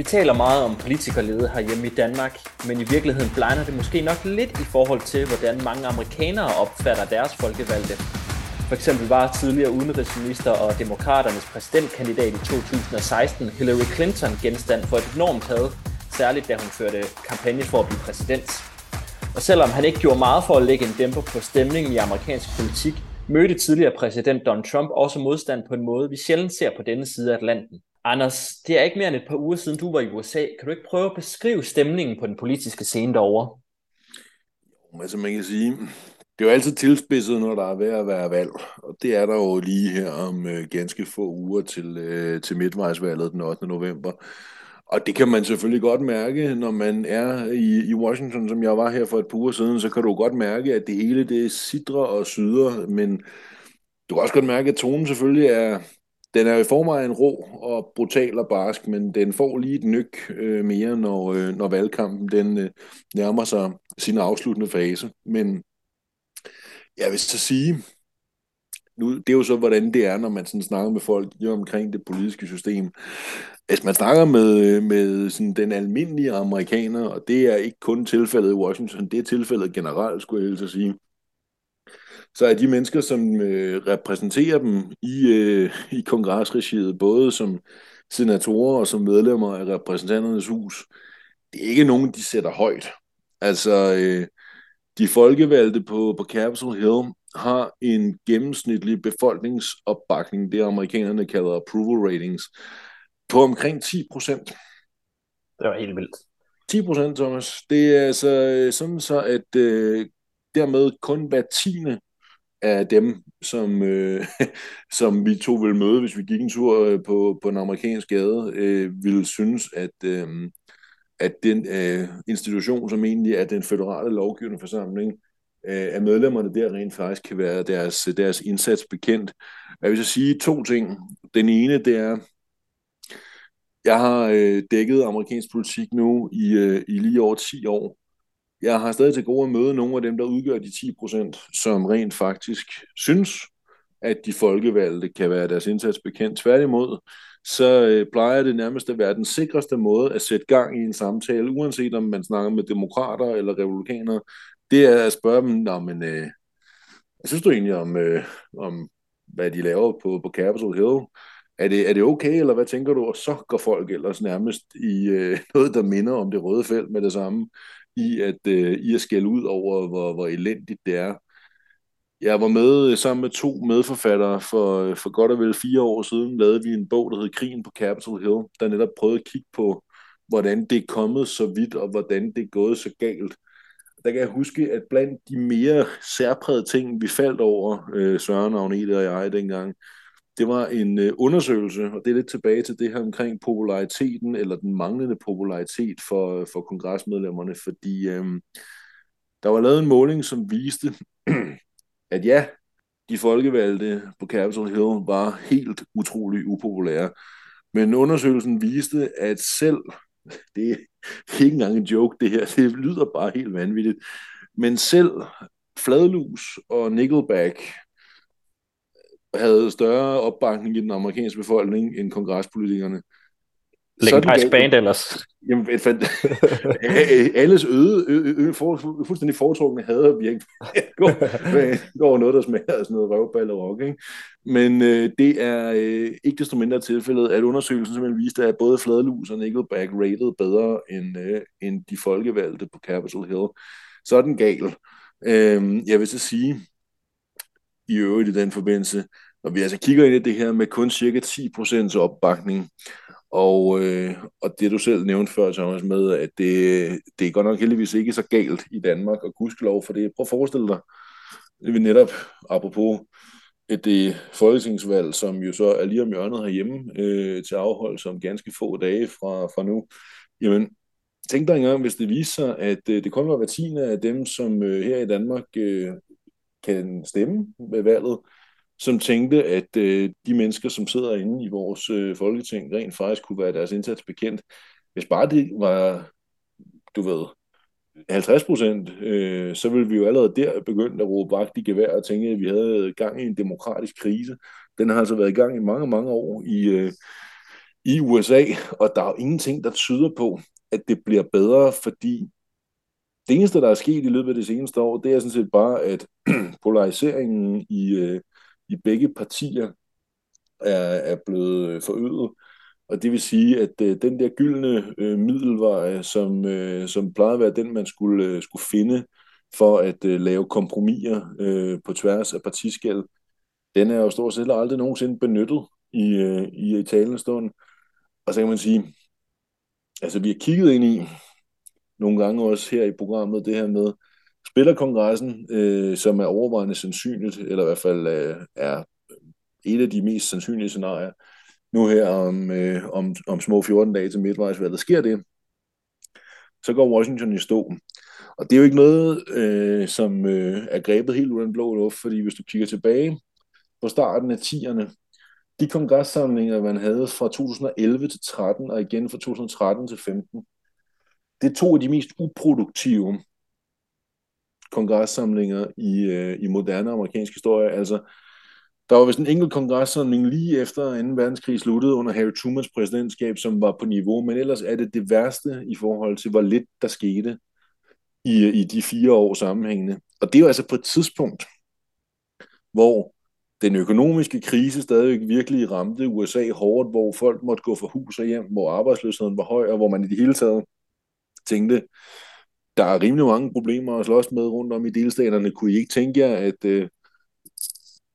Vi taler meget om politikerlede herhjemme i Danmark, men i virkeligheden blinder det måske nok lidt i forhold til, hvordan mange amerikanere opfatter deres folkevalgte. For eksempel var tidligere udenrigsminister og demokraternes præsidentkandidat i 2016, Hillary Clinton, genstand for et enormt had, særligt da hun førte kampagne for at blive præsident. Og selvom han ikke gjorde meget for at lægge en dæmper på stemningen i amerikansk politik, mødte tidligere præsident Donald Trump også modstand på en måde, vi sjældent ser på denne side af Atlanten. Anders, det er ikke mere end et par uger siden, du var i USA. Kan du ikke prøve at beskrive stemningen på den politiske scene derovre? Altså man kan sige, det er jo altid tilspidset, når der er ved at være valg, og det er der jo lige her om øh, ganske få uger til, øh, til midtvejsvalget den 8. november. Og det kan man selvfølgelig godt mærke, når man er i, i Washington, som jeg var her for et par uger siden, så kan du godt mærke, at det hele det sidder og syder, men du kan også godt mærke, at tonen selvfølgelig er, den er i forvejen rå og brutal og barsk, men den får lige et nyk øh, mere, når, øh, når valgkampen den øh, nærmer sig sin afsluttende fase. Men jeg vil så sige, nu, det er jo så, hvordan det er, når man sådan snakker med folk lige omkring det politiske system. Hvis man snakker med, øh, med sådan den almindelige amerikaner, og det er ikke kun tilfældet i Washington, det er tilfældet generelt, skulle jeg helst sige, så er de mennesker, som øh, repræsenterer dem i, øh, i kongresregiet, både som senatorer og som medlemmer af repræsentanternes hus, det er ikke nogen, de sætter højt. Altså, øh, de folkevalgte på, på Capitol Hill har en gennemsnitlig befolkningsopbakning, det amerikanerne kalder approval ratings, på omkring 10 procent. Det var helt vildt. 10 procent, Thomas. Det er altså øh, sådan så, at øh, dermed kun hver tiende af dem, som, øh, som vi to ville møde, hvis vi gik en tur øh, på, på en amerikansk gade, øh, ville synes, at, øh, at den øh, institution, som egentlig er den federale lovgivende forsamling, øh, at medlemmerne der rent faktisk kan være deres, deres indsats bekendt. Jeg vil så sige to ting. Den ene, det er, jeg har øh, dækket amerikansk politik nu i, øh, i lige over 10 år. Jeg har stadig til gode at møde nogle af dem, der udgør de 10 procent, som rent faktisk synes, at de folkevalgte kan være deres indsats bekendt. Tværtimod, så øh, plejer det nærmest at være den sikreste måde at sætte gang i en samtale, uanset om man snakker med demokrater eller republikanere, det er at spørge dem, Nå, men, øh, hvad synes du egentlig om, øh, om hvad de laver på, på Capitol Hill? Er det, er det okay, eller hvad tænker du? Og så går folk ellers nærmest i øh, noget, der minder om det røde felt med det samme, i at, øh, i at skælde ud over, hvor, hvor elendigt det er. Jeg var med øh, sammen med to medforfattere for, øh, for godt og vel fire år siden, lavede vi en bog, der hed Krigen på Capitol Hill, der netop prøvede at kigge på, hvordan det er kommet så vidt, og hvordan det er gået så galt. Der kan jeg huske, at blandt de mere særprægede ting, vi faldt over, øh, Søren, Agnete og jeg dengang, det var en øh, undersøgelse, og det er lidt tilbage til det her omkring populariteten, eller den manglende popularitet for, øh, for kongresmedlemmerne, fordi øh, der var lavet en måling, som viste, at ja, de folkevalgte på Capitol Hill var helt utrolig upopulære. Men undersøgelsen viste, at selv, det er ikke engang en joke det her, det lyder bare helt vanvittigt, men selv Fladlus og Nickelback havde større opbakning i den amerikanske befolkning end kongrespolitikerne. Legendarisk band ellers. Jamen, fandt, alles øde, øde, øde for, fuldstændig foretrukne hader virkelig går, går noget, der smager af sådan noget røvball og rock. Ikke? Men øh, det er øh, ikke desto mindre tilfældet, at undersøgelsen simpelthen viste, at både Fladlus og Nickelback rated bedre end, øh, end de folkevalgte på Capitol Hill. Så er den gal. Øh, jeg vil så sige, i øvrigt i den forbindelse, når vi altså kigger ind i det her med kun cirka 10% opbakning, og, øh, og det du selv nævnte før, Thomas, med, at det, det er godt nok heldigvis ikke så galt i Danmark, og gudskelov for det. Prøv at forestille dig, det vil netop, apropos et det folketingsvalg, som jo så er lige om hjørnet herhjemme øh, til afholdelse om ganske få dage fra, fra nu. Jamen, tænk dig engang, hvis det viser sig, at øh, det kun var hver tiende af dem, som øh, her i Danmark øh, kan stemme ved valget, som tænkte, at øh, de mennesker, som sidder inde i vores øh, folketing, rent faktisk kunne være deres indsats bekendt. Hvis bare det var, du ved, 50 procent, øh, så ville vi jo allerede der begynde at råbe vagt i gevær og tænke, at vi havde gang i en demokratisk krise. Den har altså været i gang i mange, mange år i, øh, i USA, og der er jo ingenting, der tyder på, at det bliver bedre, fordi det eneste, der er sket i løbet af det seneste år, det er sådan set bare, at polariseringen i, øh, i begge partier er, er blevet øh, forøget. Og det vil sige, at øh, den der gyldne øh, middelvej, øh, som, øh, som plejede at være den, man skulle, øh, skulle finde for at øh, lave kompromiser øh, på tværs af partiskæld, den er jo stort set aldrig nogensinde benyttet i, øh, i Italien stund. Og så kan man sige, altså vi har kigget ind i, nogle gange også her i programmet, det her med, Spillerkongressen, øh, som er overvejende sandsynligt, eller i hvert fald øh, er et af de mest sandsynlige scenarier, nu her om, øh, om, om små 14 dage til midtvejsvalget, sker det, så går Washington i stå. Og det er jo ikke noget, øh, som øh, er grebet helt uden blå luft, fordi hvis du kigger tilbage på starten af 10'erne, de kongresssamlinger, man havde fra 2011 til 13 og igen fra 2013 til 15, det er to af de mest uproduktive kongresssamlinger i, øh, i moderne amerikansk historie. Altså, der var vist en enkelt kongresssamling lige efter 2. verdenskrig sluttede under Harry Trumans præsidentskab, som var på niveau, men ellers er det det værste i forhold til, hvor lidt der skete i, i de fire år sammenhængende. Og det er jo altså på et tidspunkt, hvor den økonomiske krise stadig virkelig ramte USA hårdt, hvor folk måtte gå fra hus og hjem, hvor arbejdsløsheden var høj, og hvor man i det hele taget tænkte, der er rimelig mange problemer at slås med rundt om i delstaterne. Kunne I ikke tænke jer at øh,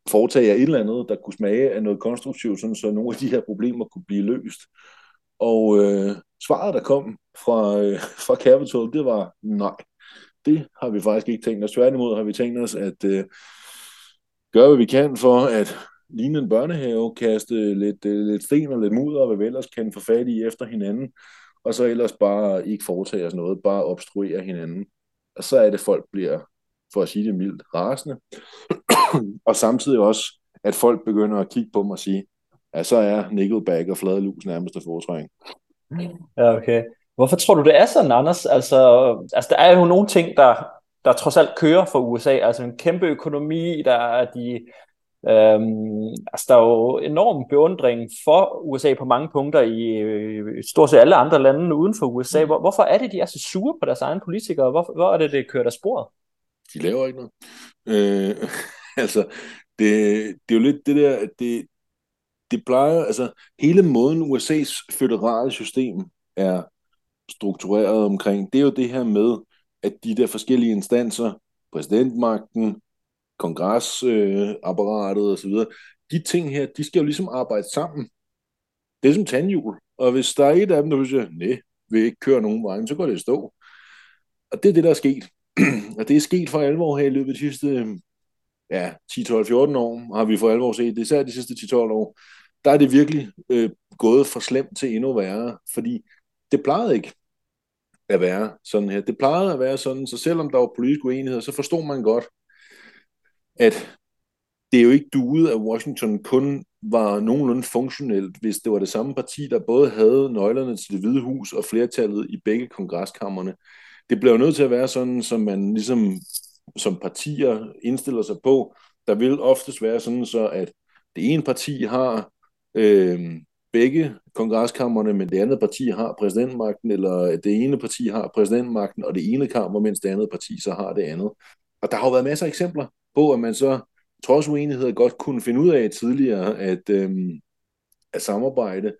foretage jer et eller andet, der kunne smage af noget konstruktivt, sådan så nogle af de her problemer kunne blive løst? Og øh, svaret, der kom fra, øh, fra Capitol, det var nej. Det har vi faktisk ikke tænkt os. Tværtimod har vi tænkt os at øh, gøre, hvad vi kan for at ligne en børnehave, kaste lidt, øh, lidt sten og lidt mudder, og hvad vi ellers kan få fat i efter hinanden, og så ellers bare ikke foretage os noget, bare obstruere hinanden. Og så er det, folk bliver, for at sige det mildt, rasende. og samtidig også, at folk begynder at kigge på mig og sige, at så er Nickelback og Fladelus nærmest at foretrække. Ja, okay. Hvorfor tror du, det er sådan, Anders? Altså, altså der er jo nogle ting, der, der trods alt kører for USA. Altså en kæmpe økonomi, der er de Øhm, altså, der er jo enorm beundring for USA på mange punkter i øh, stort set alle andre lande uden for USA. Mm. Hvor, hvorfor er det, de er så sure på deres egne politikere? Hvor, hvor er det, det kører der sporet? De laver ikke noget. Øh, altså, det, det er jo lidt det der, det, det plejer, altså hele måden USA's føderale system er struktureret omkring, det er jo det her med, at de der forskellige instanser, præsidentmagten, kongressapparatet øh, osv., de ting her, de skal jo ligesom arbejde sammen. Det er som tandhjul. Og hvis der er et af dem, der siger, nej, vil ikke køre nogen vej, så går det i stå. Og det er det, der er sket. og det er sket for alvor her i løbet af de sidste ja, 10, 12, 14 år, har vi for alvor set. Det især de sidste 10, 12 år. Der er det virkelig øh, gået fra slemt til endnu værre, fordi det plejede ikke at være sådan her. Det plejede at være sådan, så selvom der var politisk uenighed, så forstod man godt, at det er jo ikke duede, at Washington kun var nogenlunde funktionelt, hvis det var det samme parti, der både havde nøglerne til det hvide hus og flertallet i begge kongreskammerne. Det blev nødt til at være sådan, som man ligesom som partier indstiller sig på. Der vil oftest være sådan så, at det ene parti har øh, begge kongreskammerne, men det andet parti har præsidentmagten, eller det ene parti har præsidentmagten, og det ene kammer, mens det andet parti så har det andet. Og der har jo været masser af eksempler på, at man så trods uenigheder godt kunne finde ud af tidligere at, øh, at samarbejde.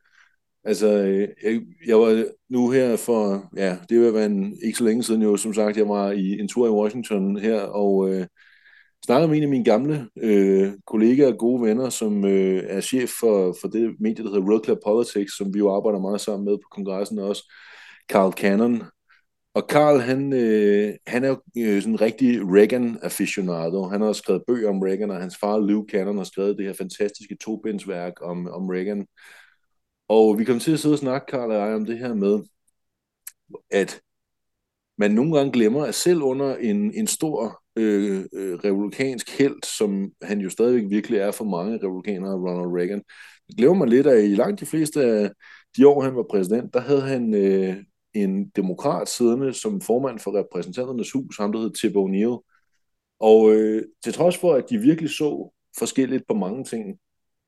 Altså, øh, jeg, jeg var nu her for, ja, det vil være en, ikke så længe siden jo, som sagt, jeg var i en tur i Washington her, og øh, snakkede med en af mine gamle øh, kollegaer og gode venner, som øh, er chef for, for det medie, der hedder Real Clear Politics, som vi jo arbejder meget sammen med på kongressen også, Carl Cannon, og Karl, han, øh, han er jo øh, sådan en rigtig Reagan-aficionado. Han har skrevet bøger om Reagan, og hans far, Lou Cannon, har skrevet det her fantastiske tobindsværk om, om Reagan. Og vi kom til at sidde og snakke, Karl og jeg, om det her med, at man nogle gange glemmer, at selv under en, en stor øh, øh, republikansk held, som han jo stadigvæk virkelig er for mange republikanere, Ronald Reagan, glemmer man lidt, at i langt de fleste af de år, han var præsident, der havde han øh, en demokrat siddende som formand for repræsentanternes hus, ham der hed Tip O'Neill. Og øh, til trods for, at de virkelig så forskelligt på mange ting,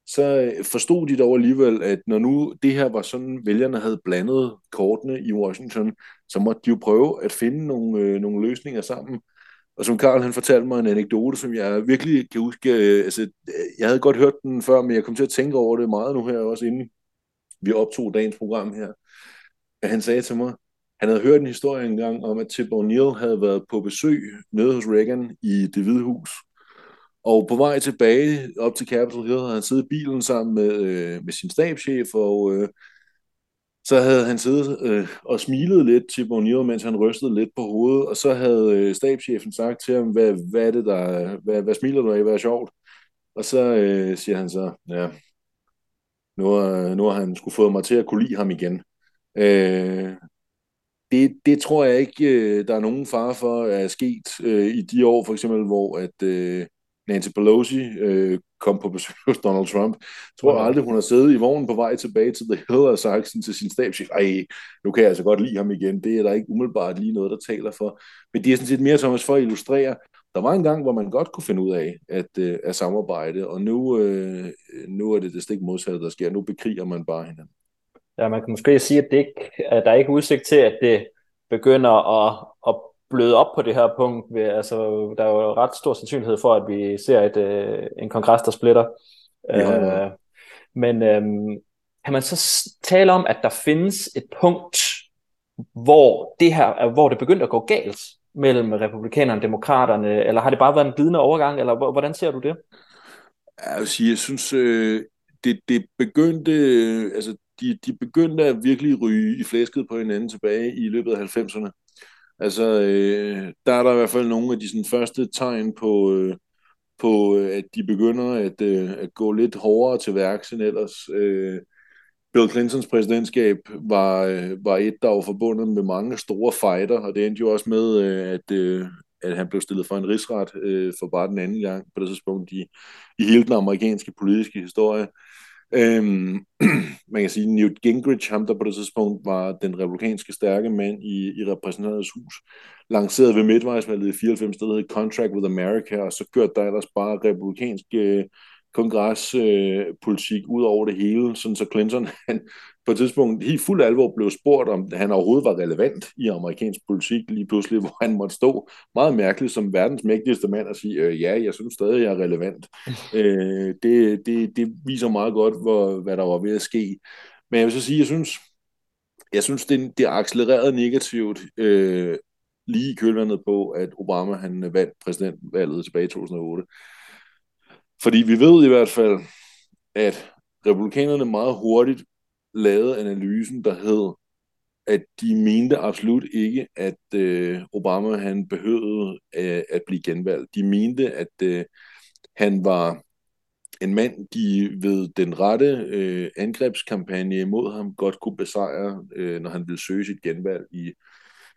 så øh, forstod de dog alligevel, at når nu det her var sådan, vælgerne havde blandet kortene i Washington, så måtte de jo prøve at finde nogle, øh, nogle løsninger sammen. Og som Karl han fortalte mig en anekdote, som jeg virkelig kan huske, øh, altså, øh, jeg havde godt hørt den før, men jeg kom til at tænke over det meget nu her, også inden vi optog dagens program her. At han sagde til mig, han havde hørt en historie engang om, at Tip O'Neill havde været på besøg nede hos Reagan i det hvide hus. Og på vej tilbage op til Capitol Hill havde han siddet i bilen sammen med, øh, med sin stabschef, og øh, så havde han siddet øh, og smilet lidt til O'Neill, mens han rystede lidt på hovedet, og så havde øh, stabschefen sagt til ham, hvad, hvad er det der, hvad, hvad smiler du af, hvad er sjovt? Og så øh, siger han så, ja, nu, nu har han skulle fået mig til at kunne lide ham igen. Øh, det, det tror jeg ikke, øh, der er nogen far for at er sket øh, i de år, for eksempel, hvor at øh, Nancy Pelosi øh, kom på besøg hos Donald Trump. Jeg tror aldrig, hun har siddet i vognen på vej tilbage til The Hill og sagt til sin stabschef, ej, nu kan jeg altså godt lide ham igen. Det er der ikke umiddelbart lige noget, der taler for. Men det er sådan set mere, Thomas, for at illustrere, der var en gang, hvor man godt kunne finde ud af at, øh, at samarbejde, og nu, øh, nu er det det stik modsatte, der sker. Nu bekriger man bare hinanden. Ja, man kan måske sige, at, det ikke, at der er ikke udsigt til, at det begynder at, at bløde op på det her punkt. Ved, altså, der er jo ret stor sandsynlighed for, at vi ser et, øh, en kongres, der splitter. Ja, øh, men øh, kan man så tale om, at der findes et punkt, hvor det her, hvor det begyndte at gå galt mellem republikanerne og demokraterne, eller har det bare været en glidende overgang, eller hvordan ser du det? Jeg vil sige, jeg synes, øh, det, det begyndte, øh, altså de, de begyndte at virkelig ryge i flæsket på hinanden tilbage i løbet af 90'erne. Altså, øh, der er der i hvert fald nogle af de sådan, første tegn på, øh, på, øh, at de begynder at, øh, at gå lidt hårdere til værks end ellers. Øh, Bill Clintons præsidentskab var, øh, var et, der var forbundet med mange store fighter, og det endte jo også med, øh, at, øh, at han blev stillet for en rigsret øh, for bare den anden gang på det tidspunkt i, i hele den amerikanske politiske historie. Øhm, man kan sige, Newt Gingrich, ham der på det tidspunkt var den republikanske stærke mand i, i repræsentanternes hus, lanceret ved midtvejsvalget i 94, det hedder Contract with America, og så kørte der ellers bare republikansk øh, kongrespolitik øh, ud over det hele, sådan så Clinton han på et tidspunkt helt fuld alvor blev spurgt, om han overhovedet var relevant i amerikansk politik lige pludselig, hvor han måtte stå meget mærkeligt som verdens mægtigste mand og sige, øh, ja, jeg synes stadig, jeg er relevant. øh, det, det, det viser meget godt, hvor, hvad der var ved at ske. Men jeg vil så sige, jeg synes, jeg synes det, det er accelereret negativt øh, lige i kølvandet på, at Obama han vandt præsidentvalget tilbage i 2008. Fordi vi ved i hvert fald, at republikanerne meget hurtigt lavede analysen, der hed, at de mente absolut ikke, at øh, Obama han behøvede øh, at blive genvalgt. De mente, at øh, han var en mand, de ved den rette øh, angrebskampagne mod ham godt kunne besejre, øh, når han ville søge sit genvalg i,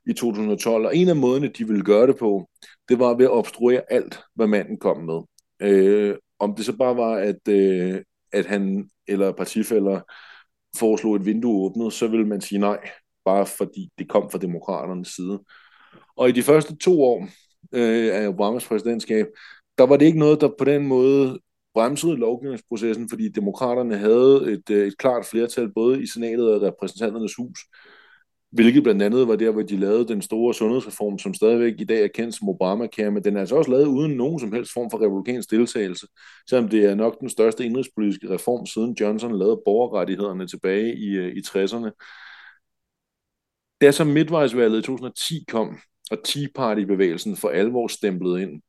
i 2012. Og en af måderne, de ville gøre det på, det var ved at obstruere alt, hvad manden kom med. Øh, om det så bare var, at, øh, at han eller partifælder foreslog et vindue åbnet, så ville man sige nej, bare fordi det kom fra demokraternes side. Og i de første to år øh, af Obamas præsidentskab, der var det ikke noget, der på den måde bremsede lovgivningsprocessen, fordi demokraterne havde et, øh, et klart flertal både i senatet og repræsentanternes hus, hvilket blandt andet var der, hvor de lavede den store sundhedsreform, som stadigvæk i dag er kendt som Obamacare, men den er altså også lavet uden nogen som helst form for republikansk deltagelse, selvom det er nok den største indrigspolitiske reform, siden Johnson lavede borgerrettighederne tilbage i, øh, i 60'erne. Da så midtvejsvalget i 2010 kom, og Tea Party-bevægelsen for alvor stemplede ind,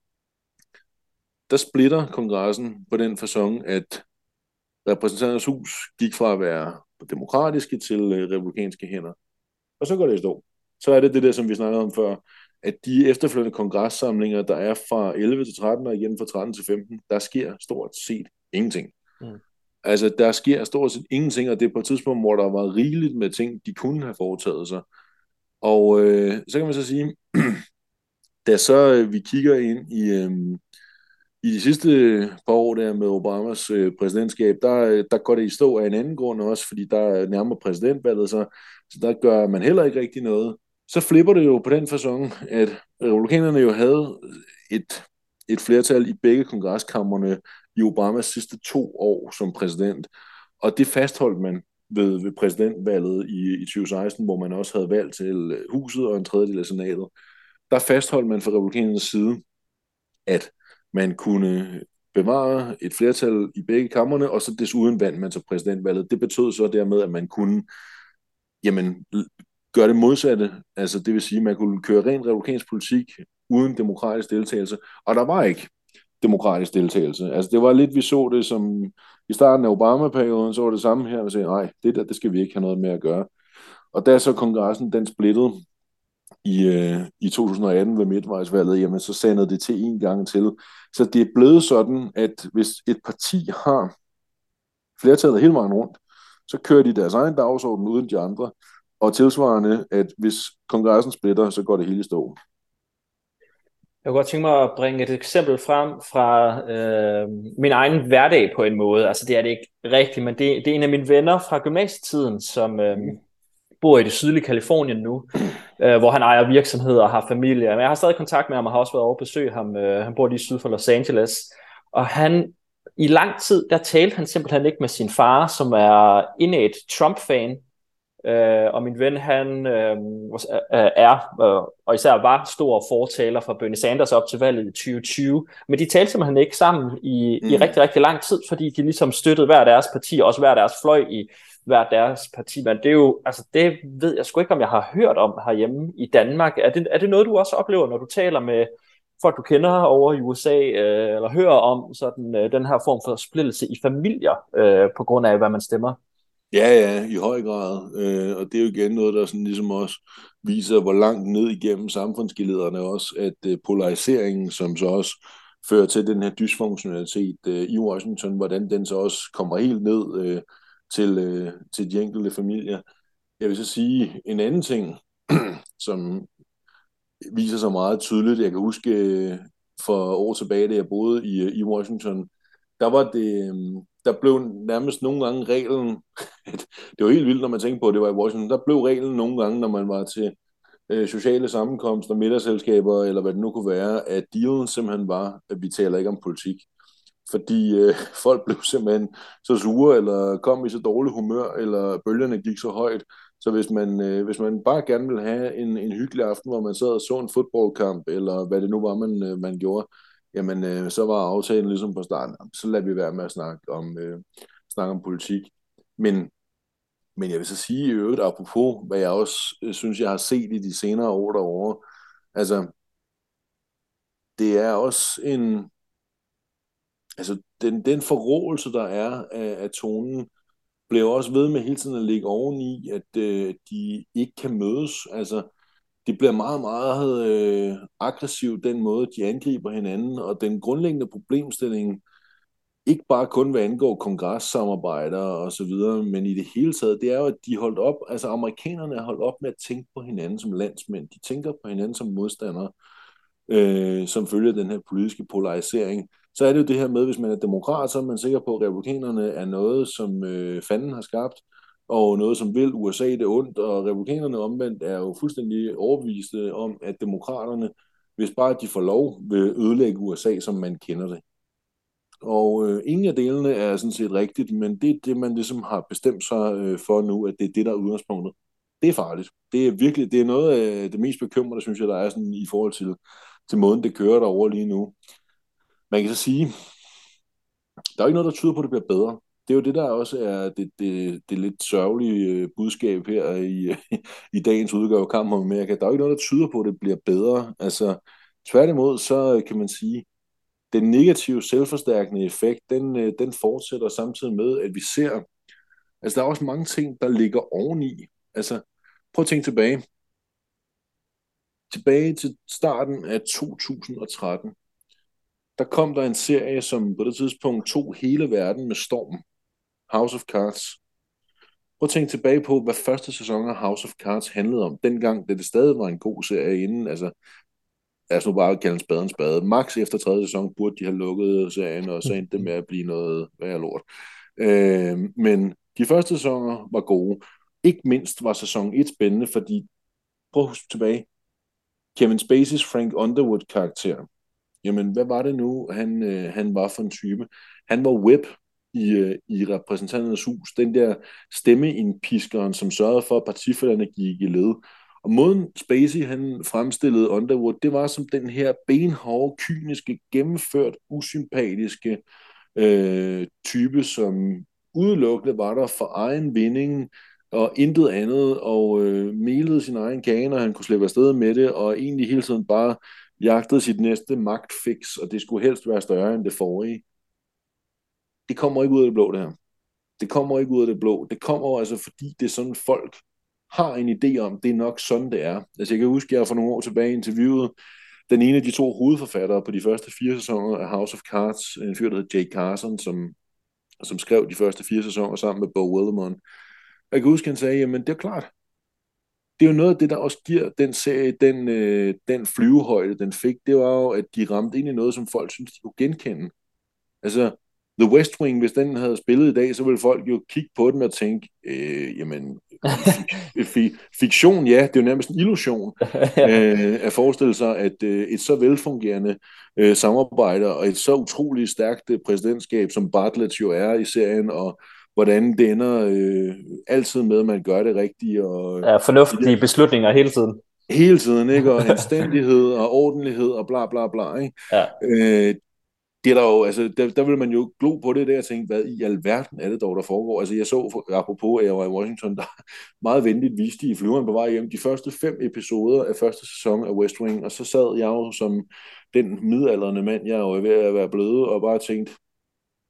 der splitter kongressen på den façon, at repræsentanternes hus gik fra at være demokratiske til øh, republikanske hænder og så går det i stå. Så er det det der, som vi snakkede om før, at de efterfølgende kongresssamlinger, der er fra 11 til 13 og igen fra 13 til 15, der sker stort set ingenting. Mm. Altså, der sker stort set ingenting, og det er på et tidspunkt, hvor der var rigeligt med ting, de kunne have foretaget sig. Og øh, så kan man så sige, da så øh, vi kigger ind i, øh, i de sidste par år der med Obamas øh, præsidentskab, der, øh, der går det i stå af en anden grund også, fordi der er nærmere præsidentvalget, så, så der gør man heller ikke rigtig noget. Så flipper det jo på den façon, at republikanerne jo havde et, et flertal i begge kongreskammerne i Obamas sidste to år som præsident. Og det fastholdt man ved, ved præsidentvalget i, i 2016, hvor man også havde valgt til øh, huset og en tredjedel af senatet. Der fastholdt man fra republikanernes side, at man kunne bevare et flertal i begge kammerne, og så desuden vandt man så præsidentvalget. Det betød så dermed, at man kunne jamen, gøre det modsatte. Altså det vil sige, at man kunne køre ren republikansk politik uden demokratisk deltagelse. Og der var ikke demokratisk deltagelse. Altså det var lidt, vi så det som i starten af Obama-perioden, så var det samme her, og sagde, nej, det der, det skal vi ikke have noget med at gøre. Og da så kongressen, den splittede i, øh, i 2018 ved midtvejsvalget, jamen så sandede det til en gang til. Så det er blevet sådan, at hvis et parti har flertallet hele vejen rundt, så kører de deres egen dagsorden uden de andre. Og tilsvarende, at hvis kongressen splitter, så går det hele i stå. Jeg kunne godt tænke mig at bringe et eksempel frem fra øh, min egen hverdag på en måde. Altså det er det ikke rigtigt, men det, det er en af mine venner fra gymnasietiden, som øh, bor i det sydlige Kalifornien nu, øh, hvor han ejer virksomheder og har familie. Men jeg har stadig kontakt med ham og har også været over at besøge ham. Øh, han bor lige syd for Los Angeles. Og han, i lang tid, der talte han simpelthen ikke med sin far, som er innate Trump-fan. Øh, og min ven, han øh, er, øh, og især var stor fortaler for Bernie Sanders op til valget i 2020, men de talte simpelthen ikke sammen i, mm. i rigtig, rigtig lang tid, fordi de ligesom støttede hver deres parti, og også hver deres fløj i hver deres parti. Men det er jo, altså det ved jeg sgu ikke, om jeg har hørt om herhjemme i Danmark. Er det, er det noget, du også oplever, når du taler med folk, du kender over i USA, øh, eller hører om sådan, øh, den her form for splittelse i familier, øh, på grund af, hvad man stemmer? Ja, ja, i høj grad. Øh, og det er jo igen noget, der sådan ligesom også viser, hvor langt ned igennem samfundsgelederne også, at øh, polariseringen, som så også fører til den her dysfunktionalitet øh, i Washington, hvordan den så også kommer helt ned øh, til, øh, til de enkelte familier. Jeg vil så sige en anden ting, som viser sig meget tydeligt. Jeg kan huske øh, for år tilbage, da jeg boede i, øh, i Washington, der var det, øh, der blev nærmest nogle gange reglen, det var helt vildt, når man tænkte på, at det var i Washington, der blev reglen nogle gange, når man var til øh, sociale sammenkomster, middagsselskaber, eller hvad det nu kunne være, at dealen simpelthen var, at vi taler ikke om politik. Fordi øh, folk blev simpelthen så sure, eller kom i så dårlig humør, eller bølgerne gik så højt. Så hvis man, øh, hvis man bare gerne ville have en, en hyggelig aften, hvor man sad og så en fodboldkamp, eller hvad det nu var, man, øh, man gjorde, jamen øh, så var aftalen ligesom på starten, så lader vi være med at snakke om, øh, snakke om politik. Men, men jeg vil så sige i øvrigt, apropos, hvad jeg også øh, synes, jeg har set i de senere år derovre, altså, det er også en, altså den, den forråelse, der er af, af tonen, bliver også ved med hele tiden at ligge oveni, at øh, de ikke kan mødes. Altså, det bliver meget, meget øh, aggressivt, den måde, de angriber hinanden, og den grundlæggende problemstilling, ikke bare kun hvad angår kongresssamarbejder og så videre, men i det hele taget, det er jo, at de holdt op, altså amerikanerne er holdt op med at tænke på hinanden som landsmænd. De tænker på hinanden som modstandere, øh, som følger den her politiske polarisering. Så er det jo det her med, hvis man er demokrat, så er man sikker på, at republikanerne er noget, som øh, fanden har skabt, og noget, som vil USA det ondt, og republikanerne omvendt er jo fuldstændig overbeviste om, at demokraterne, hvis bare de får lov, vil ødelægge USA, som man kender det. Og øh, ingen af delene er sådan set rigtigt, men det er det, man ligesom har bestemt sig øh, for nu, at det er det, der er udgangspunktet. Det er farligt. Det er virkelig, det er noget af det mest bekymrende, synes jeg, der er sådan i forhold til, til måden, det kører derover lige nu. Man kan så sige, der er ikke noget, der tyder på, at det bliver bedre det er jo det, der også er det, det, det lidt sørgelige øh, budskab her i, i dagens udgave af Kamp om Amerika. Der er jo ikke noget, der tyder på, at det bliver bedre. Altså, tværtimod, så kan man sige, den negative selvforstærkende effekt, den, øh, den fortsætter samtidig med, at vi ser, altså der er også mange ting, der ligger oveni. Altså, prøv at tænke tilbage. Tilbage til starten af 2013, der kom der en serie, som på det tidspunkt tog hele verden med storm. House of Cards. Prøv at tænke tilbage på, hvad første sæson af House of Cards handlede om. Dengang, da det stadig var en god serie inden, altså lad os nu bare kalde en spade en spade. Max efter tredje sæson burde de have lukket serien, og så endte det med at blive noget værre lort. Øh, men de første sæsoner var gode. Ikke mindst var sæson 1 spændende, fordi, prøv at huske tilbage, Kevin Spaceys Frank Underwood karakter, jamen hvad var det nu, han, øh, han var for en type? Han var web i, øh, i repræsentanternes hus, den der stemmeindpiskeren, som sørgede for, at partifælderne gik i led. Og måden Spacey han fremstillede Underwood, det var som den her benhårde, kyniske, gennemført, usympatiske øh, type, som udelukkende var der for egen vinding, og intet andet, og øh, melede sin egen kage, når han kunne slippe afsted med det, og egentlig hele tiden bare jagtede sit næste magtfix, og det skulle helst være større end det forrige. Det kommer ikke ud af det blå, det her. Det kommer ikke ud af det blå. Det kommer altså, fordi det er sådan, folk har en idé om, det er nok sådan, det er. Altså, jeg kan huske, at jeg for nogle år tilbage interviewet den ene af de to hovedforfattere på de første fire sæsoner af House of Cards, en fyr, der hedder Jake Carson, som, som skrev de første fire sæsoner sammen med Bo Willimon. Jeg kan huske, at han sagde, jamen det er klart, det er jo noget af det, der også giver den serie, den, øh, den flyvehøjde, den fik, det var jo, at de ramte ind i noget, som folk synes, de kunne genkende. Altså, The West Wing, hvis den havde spillet i dag, så ville folk jo kigge på den og tænke, øh, jamen, fiktion, ja, det er jo nærmest en illusion øh, at forestille sig, at øh, et så velfungerende øh, samarbejde og et så utroligt stærkt øh, præsidentskab, som Bartlett jo er i serien, og hvordan det ender øh, altid med, at man gør det rigtigt. Og, ja, fornuftige det, beslutninger hele tiden. Hele tiden, ikke? Og anstændighed og ordentlighed og bla bla bla, ikke? Ja. Øh, det er der jo, altså, der, der vil man jo glo på det der og tænke, hvad i alverden er det dog, der foregår? Altså, jeg så, apropos, at jeg var i Washington, der meget venligt viste i flyveren på vej hjem, de første fem episoder af første sæson af West Wing, og så sad jeg jo som den midaldrende mand, jeg er jo ved at være blevet, og bare tænkte,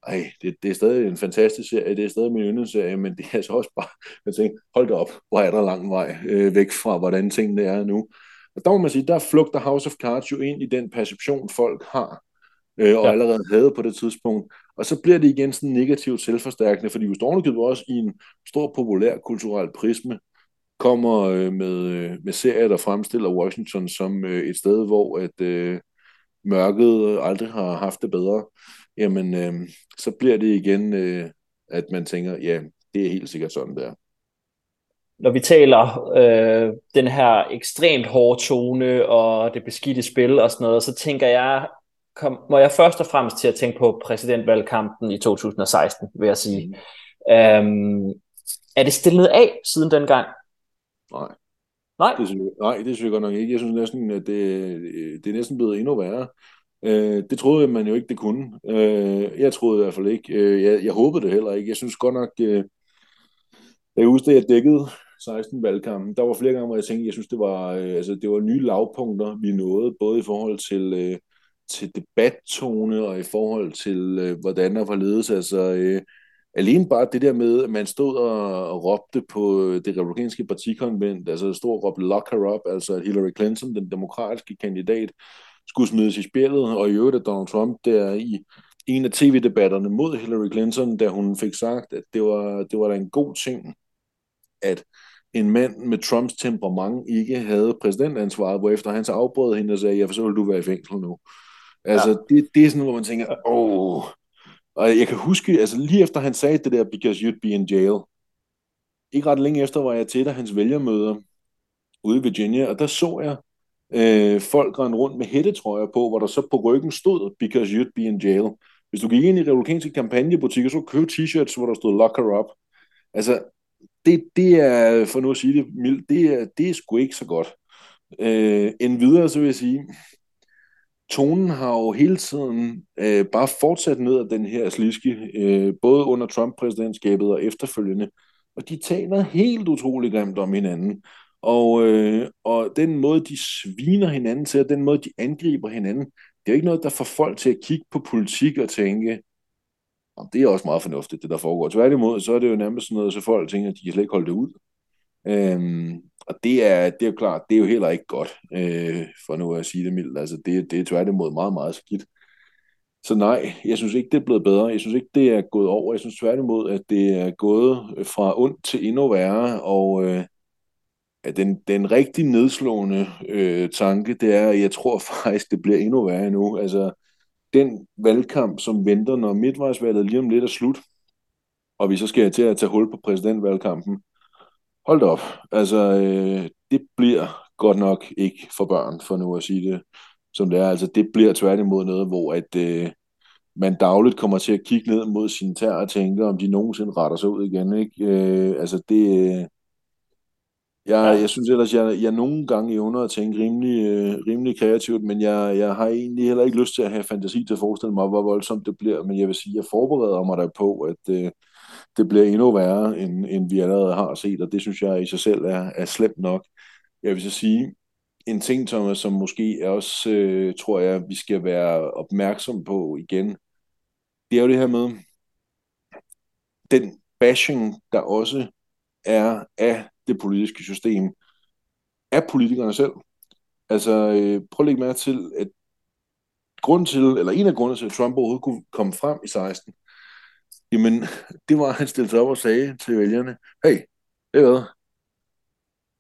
ej, det, det er stadig en fantastisk serie, det er stadig min yndlingsserie, men det er altså også bare, jeg tænker, hold da op, hvor er der lang vej øh, væk fra, hvordan tingene er nu. Og der må man sige, der flugter House of Cards jo ind i den perception, folk har, øh, og ja. allerede havde på det tidspunkt. Og så bliver det igen sådan negativt selvforstærkende, fordi vi står også i en stor populær kulturel prisme, kommer øh, med, øh, med serier, der fremstiller Washington som øh, et sted, hvor at øh, mørket aldrig har haft det bedre jamen øh, så bliver det igen, øh, at man tænker, ja, det er helt sikkert sådan, der. Når vi taler øh, den her ekstremt hårde tone og det beskidte spil og sådan noget, så tænker jeg, kom, må jeg først og fremmest til at tænke på præsidentvalgkampen i 2016, vil jeg sige. Mm. Øhm, er det stillet af siden dengang? Nej. Nej? Det synes jeg, nej, det synes jeg godt nok ikke. Jeg synes næsten, at det, det er næsten blevet endnu værre. Øh, det troede man jo ikke, det kunne. Øh, jeg troede i hvert fald ikke. Øh, jeg, jeg håbede det heller ikke. Jeg synes godt nok, øh, jeg husker, at jeg dækkede 16 valgkampen. Der var flere gange, hvor jeg tænkte, jeg synes, det var, øh, altså, det var nye lavpunkter, vi nåede, både i forhold til, øh, til debattone og i forhold til, øh, hvordan der var ledes. Altså, øh, alene bare det der med, at man stod og råbte på det republikanske partikonvent, altså stod og råbte lock her up, altså Hillary Clinton, den demokratiske kandidat, skulle smides i spillet, og i øvrigt at Donald Trump der i en af tv-debatterne mod Hillary Clinton, da hun fik sagt, at det var, det var da en god ting, at en mand med Trumps temperament ikke havde præsidentansvaret, hvor efter han så afbrød hende og sagde, ja, for så vil du være i fængsel nu. Altså, ja. det, det er sådan, hvor man tænker, åh. Og jeg kan huske, altså lige efter han sagde det der, because you'd be in jail, ikke ret længe efter var jeg til der hans vælgermøder ude i Virginia, og der så jeg øh, folk rende rundt med hættetrøjer på, hvor der så på ryggen stod, because you'd be in jail. Hvis du gik ind i republikanske kampagnebutikker, så køb t-shirts, hvor der stod lock her up. Altså, det, det er, for nu at sige det mildt, det er, det er sgu ikke så godt. Øh, en videre, så vil jeg sige, tonen har jo hele tiden øh, bare fortsat ned af den her sliske, øh, både under Trump-præsidentskabet og efterfølgende. Og de taler helt utrolig grimt om hinanden. Og, øh, og den måde, de sviner hinanden til, og den måde, de angriber hinanden, det er jo ikke noget, der får folk til at kigge på politik og tænke, det er også meget fornuftigt, det der foregår. Tværtimod, så er det jo nærmest sådan noget, så folk tænker, at de kan slet ikke holde det ud. Øhm, og det er, det er jo klart, det er jo heller ikke godt, øh, for nu at sige det mildt. Altså, det, det er tværtimod meget, meget skidt. Så nej, jeg synes ikke, det er blevet bedre. Jeg synes ikke, det er gået over. Jeg synes tværtimod, at det er gået fra ondt til endnu værre, og øh, at den, den rigtig nedslående øh, tanke, det er, at jeg tror faktisk, det bliver endnu værre nu. Altså, den valgkamp, som venter, når midtvejsvalget lige om lidt er slut, og vi så skal til at tage hul på præsidentvalgkampen, hold da op. Altså, øh, det bliver godt nok ikke for børn, for nu at sige det som det er. Altså, det bliver tværtimod noget, hvor at, øh, man dagligt kommer til at kigge ned mod sine tær og tænke, om de nogensinde retter sig ud igen. Ikke? Øh, altså, det... Øh, jeg, jeg synes ellers, jeg, jeg nogle gange evner at tænke rimelig, øh, rimelig kreativt, men jeg, jeg har egentlig heller ikke lyst til at have fantasi til at forestille mig, hvor voldsomt det bliver. Men jeg vil sige, jeg forbereder mig der på, at øh, det bliver endnu værre, end, end vi allerede har set, og det synes jeg i sig selv er, er slemt nok. Jeg vil så sige, en ting, Thomas, som måske også, øh, tror jeg, vi skal være opmærksom på igen, det er jo det her med den bashing, der også er af det politiske system, af politikerne selv. Altså, øh, prøv at lægge mærke til, at grund til, eller en af grundene til, at Trump overhovedet kunne komme frem i 16, jamen, det var, at han stillede sig op og sagde til vælgerne, hey, det ved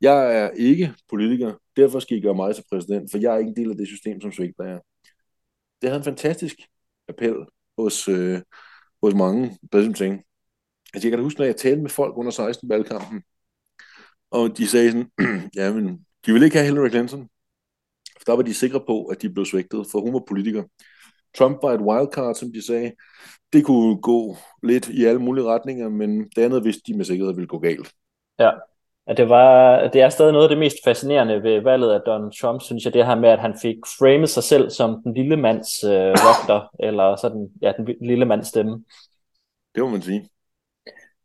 jeg er ikke politiker, derfor skal I gøre mig til præsident, for jeg er ikke en del af det system, som svigter jer. Det havde en fantastisk appel hos, øh, hos mange ting. Altså, jeg kan da huske, når jeg talte med folk under 16 valgkampen, og de sagde sådan, ja, men de ville ikke have Hillary Clinton, for der var de sikre på, at de blev svigtet, for hun var politiker. Trump var et wildcard, som de sagde. Det kunne gå lidt i alle mulige retninger, men det andet vidste de med sikkerhed ville gå galt. Ja, at det, var, det er stadig noget af det mest fascinerende ved valget af Donald Trump, synes jeg, det her med, at han fik framet sig selv som den lille mands øh, vogter, eller sådan, ja, den lille mands stemme. Det må man sige.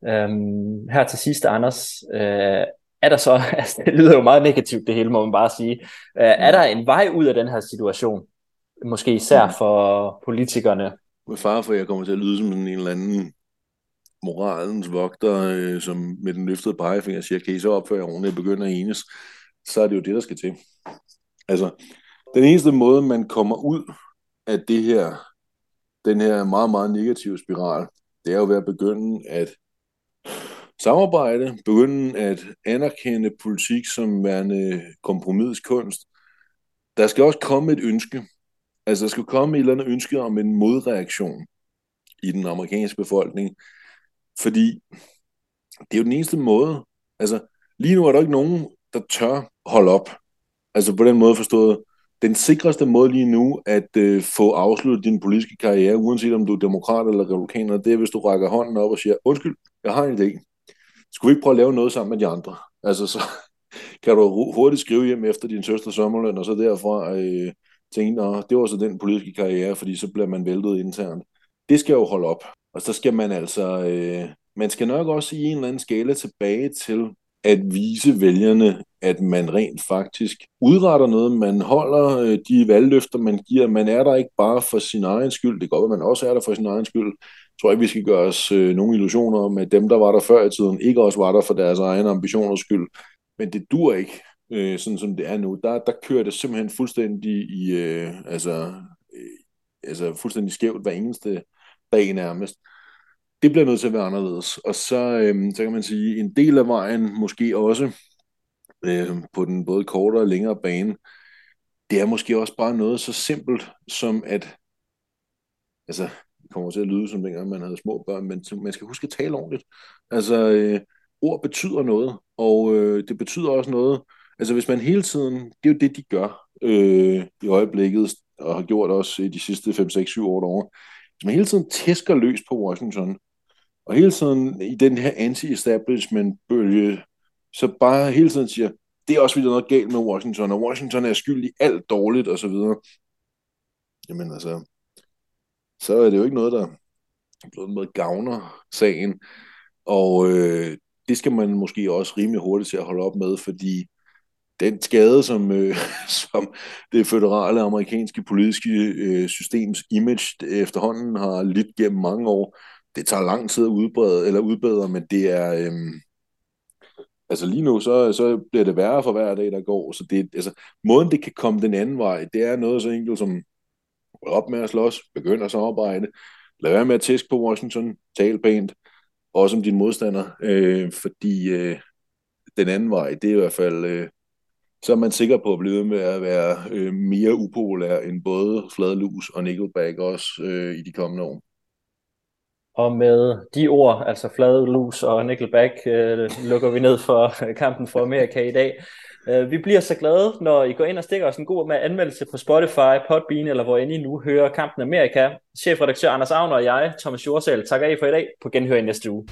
Øhm, her til sidst, Anders, øh, er der så, altså det lyder jo meget negativt det hele, må man bare sige, øh, er der en vej ud af den her situation? Måske især for politikerne? Med far for, at jeg kommer til at lyde som en eller anden moralens vogter, øh, som med den løftede pegefinger siger, kan I så opføre jer ordentligt og begynde at enes, så er det jo det, der skal til. Altså, den eneste måde, man kommer ud af det her, den her meget, meget negative spiral, det er jo ved at begynde at samarbejde, begynde at anerkende politik som værende kompromiskunst. Der skal også komme et ønske. Altså, der skal komme et eller andet ønske om en modreaktion i den amerikanske befolkning, fordi det er jo den eneste måde. Altså, lige nu er der ikke nogen, der tør holde op. Altså på den måde forstået, den sikreste måde lige nu at øh, få afsluttet din politiske karriere, uanset om du er demokrat eller republikaner, det er, hvis du rækker hånden op og siger, undskyld, jeg har en idé. Skulle vi ikke prøve at lave noget sammen med de andre? Altså, så kan du hurtigt skrive hjem efter din søster sommerløn, og så derfra øh, tænke, at det var så den politiske karriere, fordi så bliver man væltet internt. Det skal jo holde op. Og så skal man altså, øh, man skal nok også i en eller anden skala tilbage til at vise vælgerne, at man rent faktisk udretter noget, man holder øh, de valgløfter, man giver. Man er der ikke bare for sin egen skyld, det går, at man også er der for sin egen skyld. Jeg tror ikke, vi skal gøre os øh, nogle illusioner om, at dem, der var der før i tiden, ikke også var der for deres egne ambitioners skyld. Men det dur ikke, øh, sådan som det er nu. Der, der kører det simpelthen fuldstændig i, øh, altså, øh, altså fuldstændig skævt hver eneste dag nærmest. Det bliver nødt til at være anderledes. Og så, øhm, så kan man sige, en del af vejen måske også øh, på den både kortere og længere bane, det er måske også bare noget så simpelt som at, altså, det kommer til at lyde som dengang man havde små børn, men man skal huske at tale ordentligt. Altså, øh, ord betyder noget, og øh, det betyder også noget, altså hvis man hele tiden, det er jo det, de gør øh, i øjeblikket, og har gjort også i de sidste 5, 6, 7 år derovre, hvis man hele tiden tæsker løs på Washington, og hele tiden i den her anti-establishment-bølge, så bare hele tiden siger, det er også vildt noget galt med Washington, og Washington er skyld i alt dårligt, og så videre. Jamen altså, så er det jo ikke noget, der på en måde gavner sagen. Og øh, det skal man måske også rimelig hurtigt til at holde op med, fordi den skade, som, øh, som det føderale amerikanske politiske øh, systems image efterhånden har lidt gennem mange år, det tager lang tid at udbrede, eller udbedre, men det er... Øhm, altså lige nu, så, så bliver det værre for hver dag, der går. Så det, altså, måden, det kan komme den anden vej, det er noget så enkelt som op med at slås, begynd at samarbejde, lad være med at tæske på Washington, tal pænt, også om din modstander, øh, fordi øh, den anden vej, det er i hvert fald, øh, så er man sikker på at blive med at være øh, mere upopulær end både Fladlus og Nickelback også øh, i de kommende år. Og med de ord, altså flade, lus og Nickelback, øh, lukker vi ned for kampen for Amerika i dag. Øh, vi bliver så glade, når I går ind og stikker os en god med anmeldelse på Spotify, Podbean eller hvor end I nu hører Kampen Amerika. Chefredaktør Anders Agner og jeg, Thomas Jorsal, takker af for i dag. På genhør i næste uge.